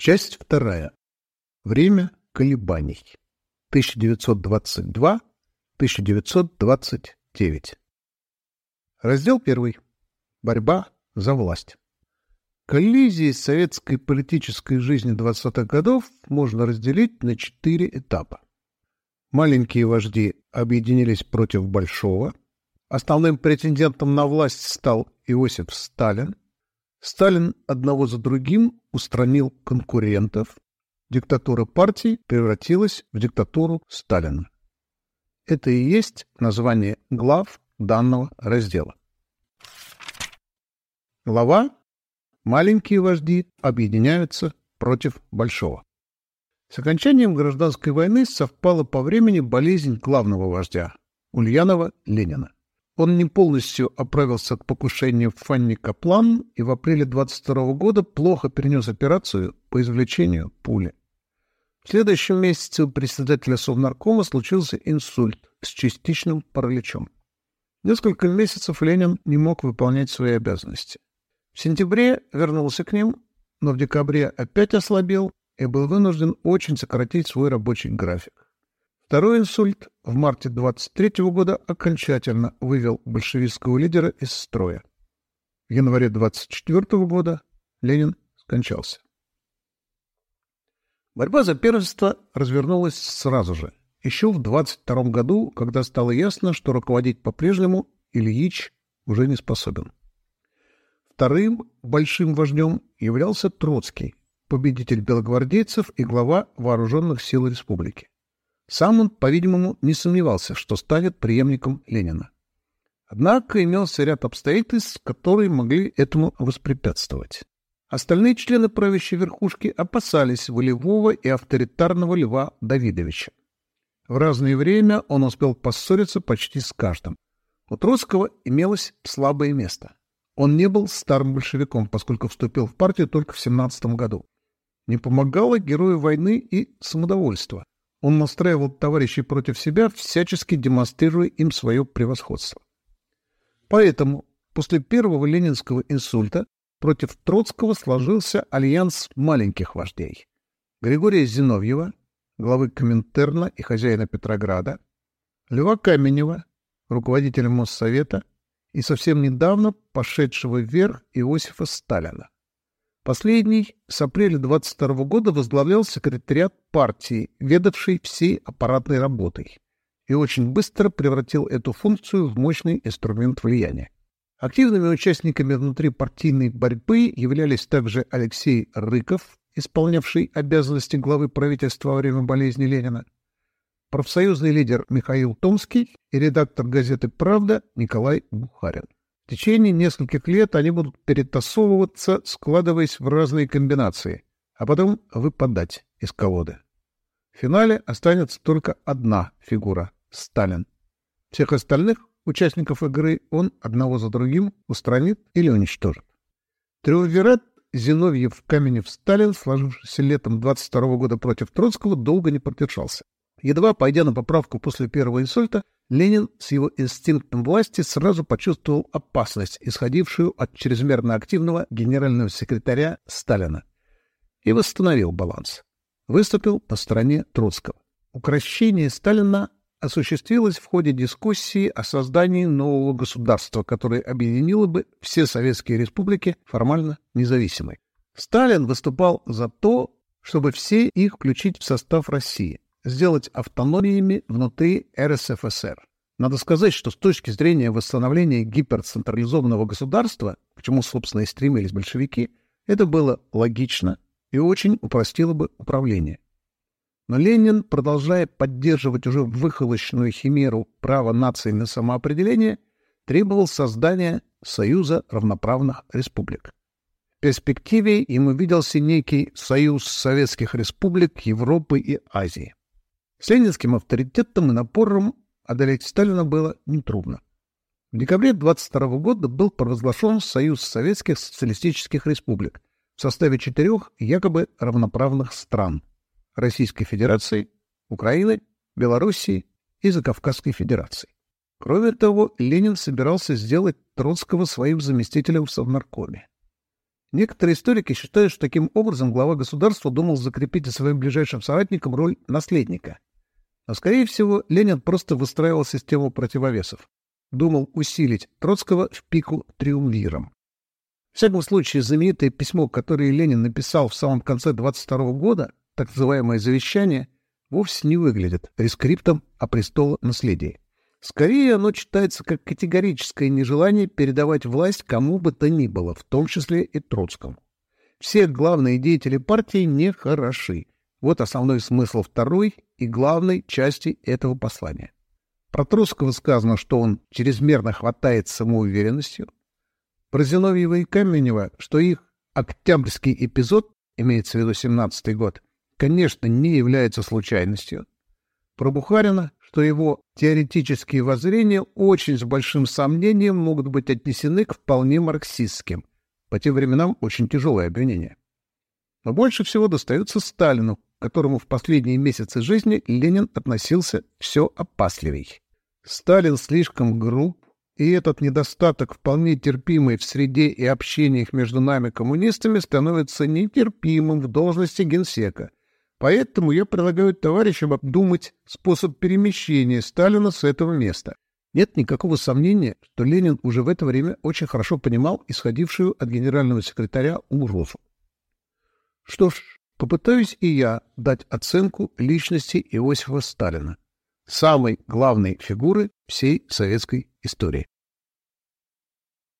Часть вторая. Время колебаний. 1922-1929. Раздел первый. Борьба за власть. Коллизии советской политической жизни 20-х годов можно разделить на четыре этапа. Маленькие вожди объединились против Большого. Основным претендентом на власть стал Иосиф Сталин. Сталин одного за другим устранил конкурентов. Диктатура партий превратилась в диктатуру Сталина. Это и есть название глав данного раздела. Глава «Маленькие вожди объединяются против большого». С окончанием гражданской войны совпала по времени болезнь главного вождя – Ульянова Ленина. Он не полностью оправился от покушения Фанни Каплан и в апреле 22 года плохо перенес операцию по извлечению пули. В следующем месяце у председателя Совнаркома случился инсульт с частичным параличом. Несколько месяцев Ленин не мог выполнять свои обязанности. В сентябре вернулся к ним, но в декабре опять ослабел и был вынужден очень сократить свой рабочий график. Второй инсульт в марте 23 года окончательно вывел большевистского лидера из строя. В январе 24 года Ленин скончался. Борьба за первенство развернулась сразу же, еще в 22 году, когда стало ясно, что руководить по-прежнему Ильич уже не способен. Вторым большим вождем являлся Троцкий, победитель белогвардейцев и глава вооруженных сил республики. Сам он, по-видимому, не сомневался, что станет преемником Ленина. Однако имелся ряд обстоятельств, которые могли этому воспрепятствовать. Остальные члены правящей верхушки опасались волевого и авторитарного Льва Давидовича. В разное время он успел поссориться почти с каждым. У Троцкого имелось слабое место. Он не был старым большевиком, поскольку вступил в партию только в 17 году. Не помогало герою войны и самодовольство. Он настраивал товарищей против себя, всячески демонстрируя им свое превосходство. Поэтому после первого ленинского инсульта против Троцкого сложился альянс маленьких вождей. Григория Зиновьева, главы Коминтерна и хозяина Петрограда, Льва Каменева, руководителя Моссовета, и совсем недавно пошедшего вверх Иосифа Сталина. Последний с апреля 22 года возглавлял секретариат партии, ведавший всей аппаратной работой, и очень быстро превратил эту функцию в мощный инструмент влияния. Активными участниками внутрипартийной борьбы являлись также Алексей Рыков, исполнявший обязанности главы правительства во время болезни Ленина, профсоюзный лидер Михаил Томский и редактор газеты «Правда» Николай Бухарин. В течение нескольких лет они будут перетасовываться, складываясь в разные комбинации, а потом выпадать из колоды. В финале останется только одна фигура — Сталин. Всех остальных участников игры он одного за другим устранит или уничтожит. Триумвират Зиновьев, Каменев, Сталин, сложившийся летом 22 года против Троцкого, долго не продержался. Едва пойдя на поправку после первого инсульта, Ленин с его инстинктом власти сразу почувствовал опасность, исходившую от чрезмерно активного генерального секретаря Сталина, и восстановил баланс. Выступил по стороне Троцкого. Укращение Сталина осуществилось в ходе дискуссии о создании нового государства, которое объединило бы все советские республики формально независимой. Сталин выступал за то, чтобы все их включить в состав России – сделать автономиями внутри РСФСР. Надо сказать, что с точки зрения восстановления гиперцентрализованного государства, к чему, собственно, и стремились большевики, это было логично и очень упростило бы управление. Но Ленин, продолжая поддерживать уже выхолощенную химеру права нации на самоопределение, требовал создания Союза равноправных республик. В перспективе ему виделся некий союз советских республик Европы и Азии. С ленинским авторитетом и напором одолеть Сталина было нетрудно. В декабре 22 года был провозглашен Союз Советских Социалистических Республик в составе четырех якобы равноправных стран – Российской Федерации, Украины, Белоруссии и Закавказской Федерации. Кроме того, Ленин собирался сделать Троцкого своим заместителем в Совнаркоме. Некоторые историки считают, что таким образом глава государства думал закрепить за своим ближайшим соратником роль наследника. Но, скорее всего, Ленин просто выстраивал систему противовесов. Думал усилить Троцкого в пику триумвиром. В всяком случае, знаменитое письмо, которое Ленин написал в самом конце 22 года, так называемое «завещание», вовсе не выглядит рескриптом о престолонаследии. Скорее, оно читается как категорическое нежелание передавать власть кому бы то ни было, в том числе и Троцкому. Все главные деятели партии не хороши. Вот основной смысл второй и главной части этого послания. Про Троцкого сказано, что он чрезмерно хватает самоуверенностью. Про Зиновьева и Каменева, что их октябрьский эпизод, имеется в виду 17-й год, конечно, не является случайностью. Про Бухарина, что его теоретические воззрения очень с большим сомнением могут быть отнесены к вполне марксистским. По тем временам очень тяжелое обвинение. Но больше всего достается Сталину, к которому в последние месяцы жизни Ленин относился все опасливей. Сталин слишком груб, и этот недостаток, вполне терпимый в среде и общениях между нами коммунистами, становится нетерпимым в должности генсека — Поэтому я предлагаю товарищам обдумать способ перемещения Сталина с этого места. Нет никакого сомнения, что Ленин уже в это время очень хорошо понимал исходившую от генерального секретаря угрозу. Что ж, попытаюсь и я дать оценку личности Иосифа Сталина, самой главной фигуры всей советской истории.